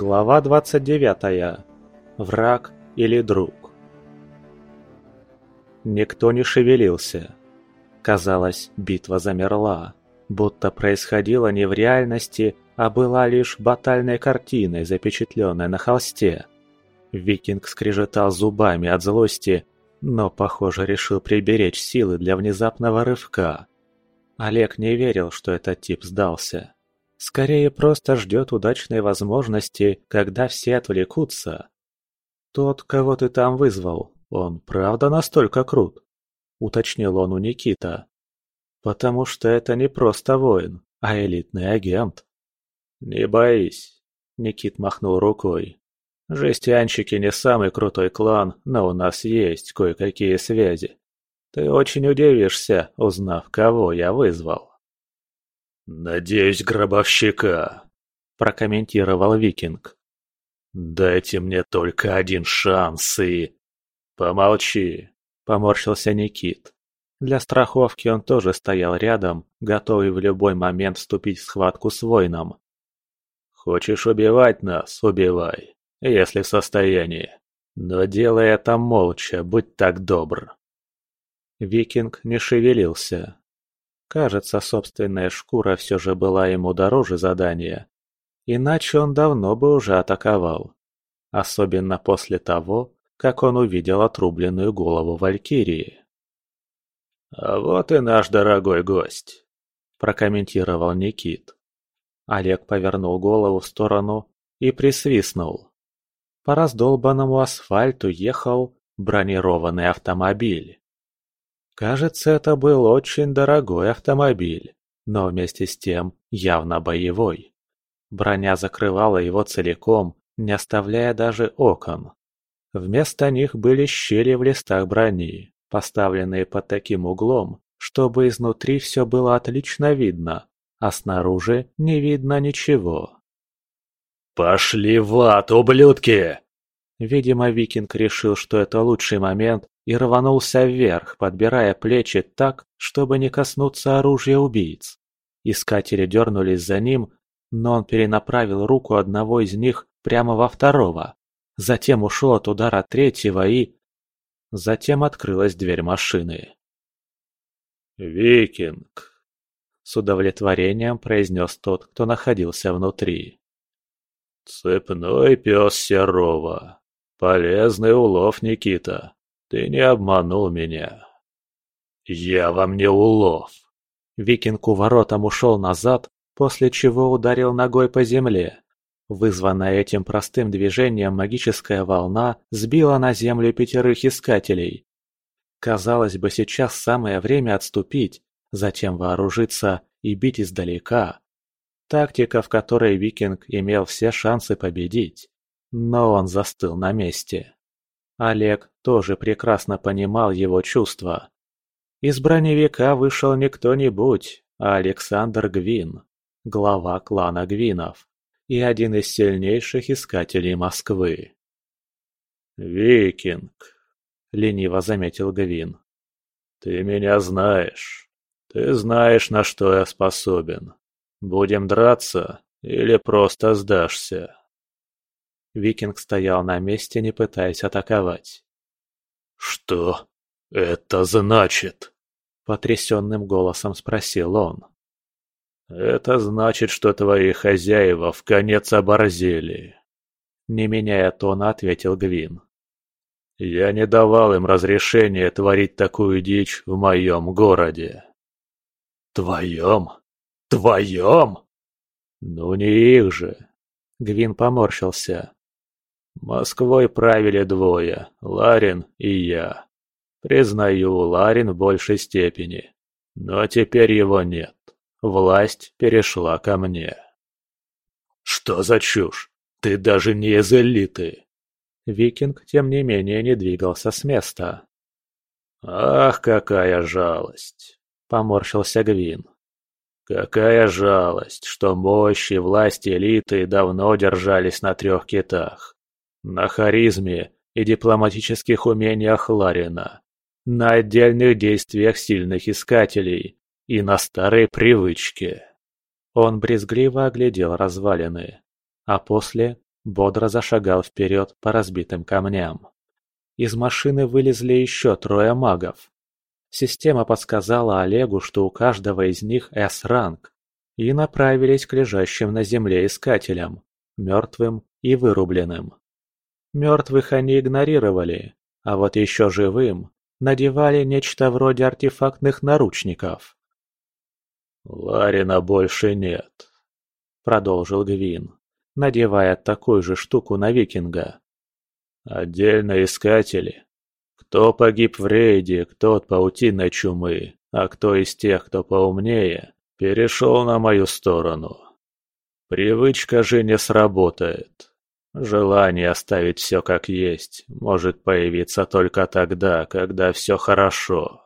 Глава 29. Враг или друг? Никто не шевелился. Казалось, битва замерла, будто происходила не в реальности, а была лишь батальной картиной, запечатленной на холсте. Викинг скрежетал зубами от злости, но, похоже, решил приберечь силы для внезапного рывка. Олег не верил, что этот тип сдался. Скорее просто ждет удачной возможности, когда все отвлекутся. «Тот, кого ты там вызвал, он правда настолько крут?» – уточнил он у Никита. «Потому что это не просто воин, а элитный агент». «Не боись», – Никит махнул рукой. «Жестянщики не самый крутой клан, но у нас есть кое-какие связи. Ты очень удивишься, узнав, кого я вызвал». «Надеюсь, гробовщика», – прокомментировал Викинг. «Дайте мне только один шанс и...» «Помолчи», – поморщился Никит. Для страховки он тоже стоял рядом, готовый в любой момент вступить в схватку с воином. «Хочешь убивать нас – убивай, если в состоянии. Но делай это молча, будь так добр». Викинг не шевелился, Кажется, собственная шкура все же была ему дороже задания. Иначе он давно бы уже атаковал. Особенно после того, как он увидел отрубленную голову Валькирии. «А вот и наш дорогой гость», – прокомментировал Никит. Олег повернул голову в сторону и присвистнул. По раздолбанному асфальту ехал бронированный автомобиль. Кажется, это был очень дорогой автомобиль, но вместе с тем явно боевой. Броня закрывала его целиком, не оставляя даже окон. Вместо них были щели в листах брони, поставленные под таким углом, чтобы изнутри все было отлично видно, а снаружи не видно ничего. «Пошли в ад, ублюдки!» Видимо, Викинг решил, что это лучший момент, и рванулся вверх, подбирая плечи так, чтобы не коснуться оружия убийц. Искатели дернулись за ним, но он перенаправил руку одного из них прямо во второго. Затем ушел от удара третьего и... Затем открылась дверь машины. «Викинг!» — с удовлетворением произнес тот, кто находился внутри. «Цепной пес Серова. Полезный улов, Никита. Ты не обманул меня. Я вам не улов. Викинг у воротам ушел назад, после чего ударил ногой по земле. Вызванная этим простым движением магическая волна сбила на землю пятерых искателей. Казалось бы, сейчас самое время отступить, затем вооружиться и бить издалека. Тактика, в которой викинг имел все шансы победить. Но он застыл на месте. Олег тоже прекрасно понимал его чувства. Из броневика вышел не кто-нибудь, а Александр Гвин, глава клана Гвинов и один из сильнейших искателей Москвы. «Викинг», — лениво заметил Гвин, — «ты меня знаешь. Ты знаешь, на что я способен. Будем драться или просто сдашься?» Викинг стоял на месте, не пытаясь атаковать. «Что это значит?» – потрясенным голосом спросил он. «Это значит, что твои хозяева в конец оборзели», – не меняя тона, ответил Гвин. «Я не давал им разрешения творить такую дичь в моем городе». «Твоем? Твоем?» «Ну не их же!» Гвин поморщился. Москвой правили двое, Ларин и я. Признаю, Ларин в большей степени. Но теперь его нет. Власть перешла ко мне. Что за чушь? Ты даже не из элиты. Викинг, тем не менее, не двигался с места. «Ах, какая жалость!» — поморщился Гвин. «Какая жалость, что мощь и власть элиты давно держались на трех китах на харизме и дипломатических умениях Ларина, на отдельных действиях сильных искателей и на старой привычке. Он брезгливо оглядел развалины, а после бодро зашагал вперед по разбитым камням. Из машины вылезли еще трое магов. Система подсказала Олегу, что у каждого из них С-ранг, и направились к лежащим на земле искателям, мертвым и вырубленным. Мертвых они игнорировали, а вот еще живым надевали нечто вроде артефактных наручников. «Ларина больше нет», — продолжил Гвин, надевая такую же штуку на викинга. «Отдельно искатели. Кто погиб в рейде, кто от паутинной чумы, а кто из тех, кто поумнее, перешел на мою сторону. Привычка же не сработает. Желание оставить все как есть может появиться только тогда, когда все хорошо».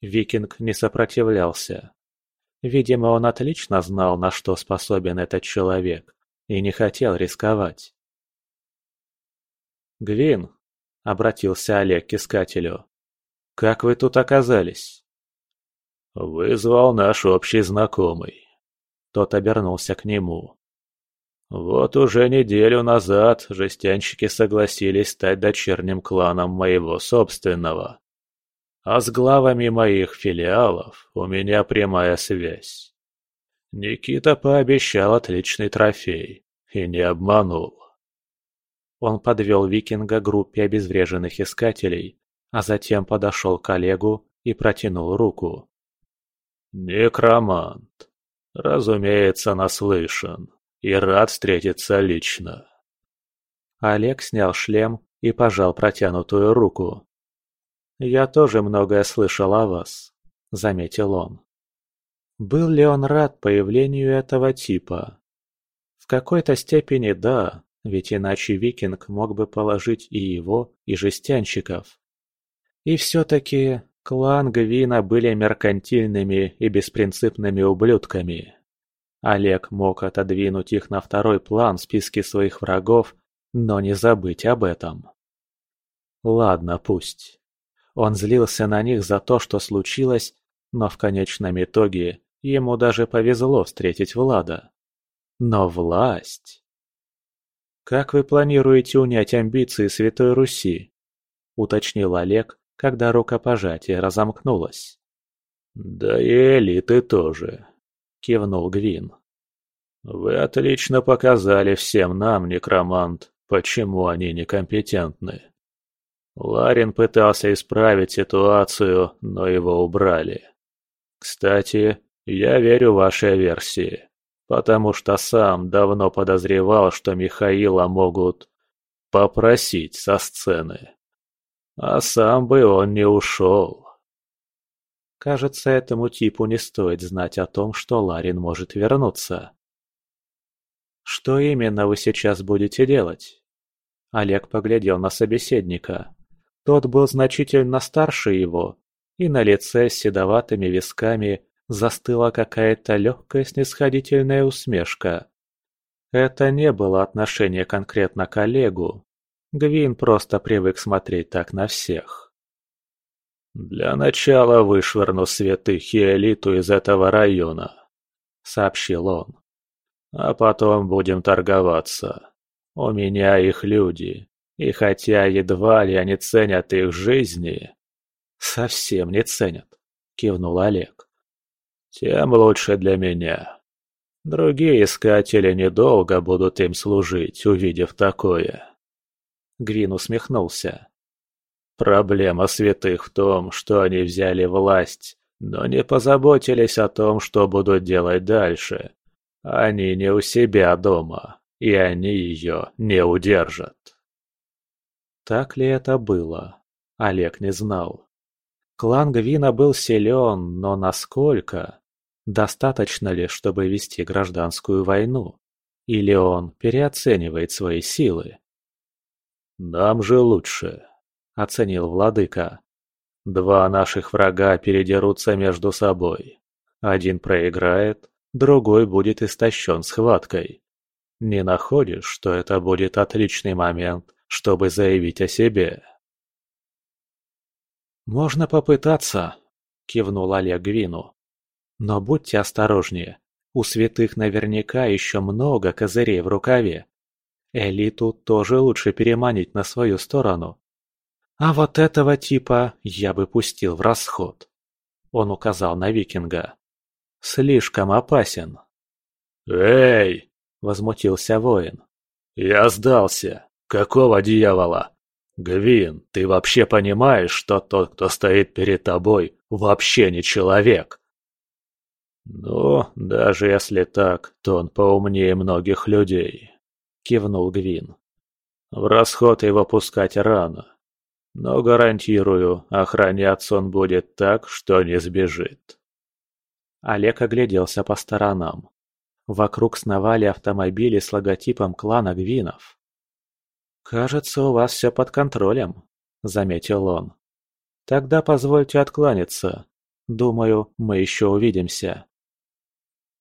Викинг не сопротивлялся. Видимо, он отлично знал, на что способен этот человек, и не хотел рисковать. «Гвин», — обратился Олег к искателю, — «как вы тут оказались?» «Вызвал наш общий знакомый». Тот обернулся к нему. «Вот уже неделю назад жестянщики согласились стать дочерним кланом моего собственного. А с главами моих филиалов у меня прямая связь. Никита пообещал отличный трофей и не обманул. Он подвел викинга группе обезвреженных искателей, а затем подошел к Олегу и протянул руку. «Некромант. Разумеется, наслышан. И рад встретиться лично». Олег снял шлем и пожал протянутую руку. «Я тоже многое слышал о вас», — заметил он. Был ли он рад появлению этого типа? В какой-то степени да, ведь иначе викинг мог бы положить и его, и жестянщиков. И все-таки клан Гвина были меркантильными и беспринципными ублюдками. Олег мог отодвинуть их на второй план в списке своих врагов, но не забыть об этом. Ладно, пусть. Он злился на них за то, что случилось, но в конечном итоге ему даже повезло встретить Влада. Но власть... «Как вы планируете унять амбиции Святой Руси?» – уточнил Олег, когда рукопожатие разомкнулось. «Да и элиты тоже», – кивнул Гвин. «Вы отлично показали всем нам, некромант, почему они некомпетентны. Ларин пытался исправить ситуацию, но его убрали. Кстати, я верю вашей версии, потому что сам давно подозревал, что Михаила могут попросить со сцены. А сам бы он не ушел. Кажется, этому типу не стоит знать о том, что Ларин может вернуться. Что именно вы сейчас будете делать? Олег поглядел на собеседника. Тот был значительно старше его, и на лице с седоватыми висками застыла какая-то легкая снисходительная усмешка. Это не было отношение конкретно к Олегу. Гвин просто привык смотреть так на всех. «Для начала вышвырну святых и элиту из этого района», — сообщил он. «А потом будем торговаться. У меня их люди, и хотя едва ли они ценят их жизни...» «Совсем не ценят», — кивнул Олег. «Тем лучше для меня. Другие искатели недолго будут им служить, увидев такое». Гвин усмехнулся. «Проблема святых в том, что они взяли власть, но не позаботились о том, что будут делать дальше. Они не у себя дома, и они ее не удержат». Так ли это было? Олег не знал. Клан Гвина был силен, но насколько? Достаточно ли, чтобы вести гражданскую войну? Или он переоценивает свои силы? «Нам же лучше», — оценил владыка. «Два наших врага передерутся между собой. Один проиграет, другой будет истощен схваткой. Не находишь, что это будет отличный момент, чтобы заявить о себе. «Можно попытаться», — кивнул Олег Гвину. «Но будьте осторожнее. У святых наверняка еще много козырей в рукаве. Элиту тоже лучше переманить на свою сторону. А вот этого типа я бы пустил в расход. Он указал на викинга. Слишком опасен. «Эй!» – возмутился воин. «Я сдался. Какого дьявола? Гвин, ты вообще понимаешь, что тот, кто стоит перед тобой, вообще не человек?» «Ну, даже если так, то он поумнее многих людей», — кивнул Гвин. «В расход его пускать рано. Но гарантирую, охраняться он будет так, что не сбежит». Олег огляделся по сторонам. Вокруг сновали автомобили с логотипом клана Гвинов. «Кажется, у вас все под контролем», — заметил он. «Тогда позвольте откланяться. Думаю, мы еще увидимся».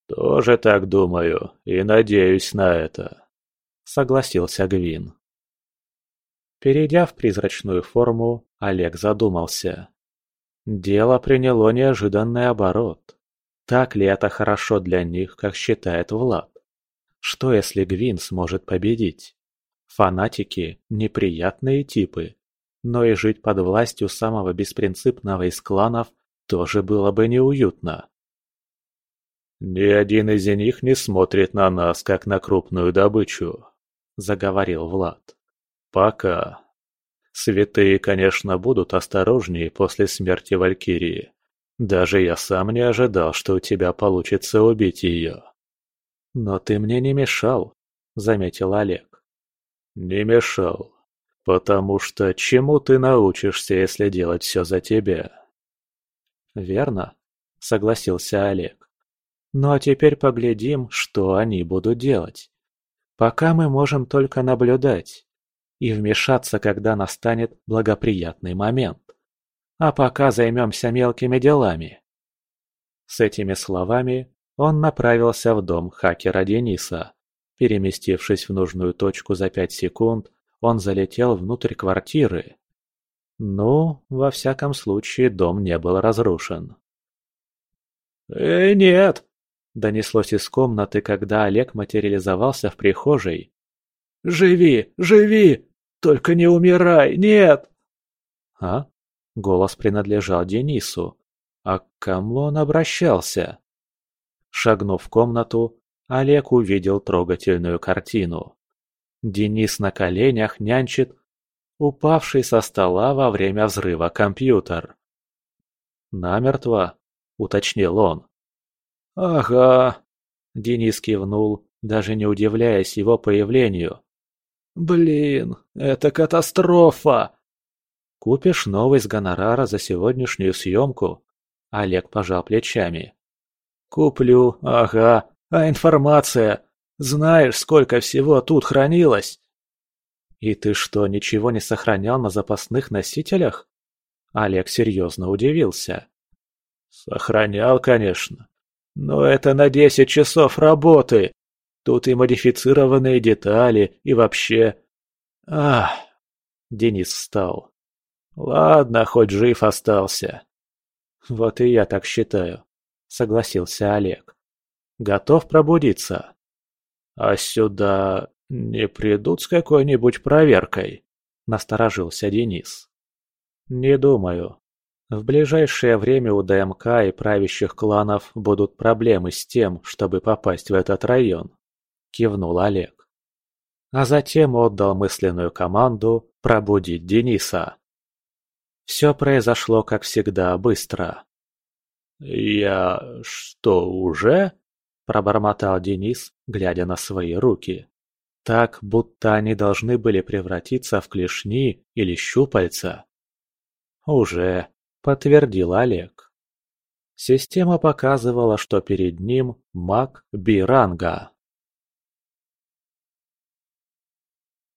«Тоже так думаю и надеюсь на это», — согласился Гвин. Перейдя в призрачную форму, Олег задумался. Дело приняло неожиданный оборот. Так ли это хорошо для них, как считает Влад? Что если Гвин сможет победить? Фанатики – неприятные типы. Но и жить под властью самого беспринципного из кланов тоже было бы неуютно. «Ни один из них не смотрит на нас, как на крупную добычу», — заговорил Влад. «Пока. Святые, конечно, будут осторожнее после смерти Валькирии. Даже я сам не ожидал, что у тебя получится убить ее». «Но ты мне не мешал», — заметил Олег. «Не мешал. Потому что чему ты научишься, если делать все за тебя?» «Верно», — согласился Олег. Ну а теперь поглядим, что они будут делать. Пока мы можем только наблюдать и вмешаться, когда настанет благоприятный момент. А пока займемся мелкими делами. С этими словами он направился в дом хакера Дениса. Переместившись в нужную точку за пять секунд, он залетел внутрь квартиры. Ну, во всяком случае, дом не был разрушен. «Э, нет!» Донеслось из комнаты, когда Олег материализовался в прихожей. «Живи! Живи! Только не умирай! Нет!» «А?» Голос принадлежал Денису. А к кому он обращался? Шагнув в комнату, Олег увидел трогательную картину. Денис на коленях нянчит упавший со стола во время взрыва компьютер. «Намертво?» — уточнил он. «Ага», — Денис кивнул, даже не удивляясь его появлению. «Блин, это катастрофа!» «Купишь новый с гонорара за сегодняшнюю съемку?» Олег пожал плечами. «Куплю, ага. А информация? Знаешь, сколько всего тут хранилось?» «И ты что, ничего не сохранял на запасных носителях?» Олег серьезно удивился. «Сохранял, конечно. Но это на десять часов работы. Тут и модифицированные детали, и вообще... Ах! Денис встал. Ладно, хоть жив остался. Вот и я так считаю, согласился Олег. Готов пробудиться? А сюда не придут с какой-нибудь проверкой? Насторожился Денис. Не думаю. В ближайшее время у ДМК и правящих кланов будут проблемы с тем, чтобы попасть в этот район», – кивнул Олег. А затем отдал мысленную команду пробудить Дениса. Все произошло, как всегда, быстро. «Я... что, уже?» – пробормотал Денис, глядя на свои руки. Так, будто они должны были превратиться в клешни или щупальца. «Уже», – подтвердил Олег. Система показывала, что перед ним маг Биранга.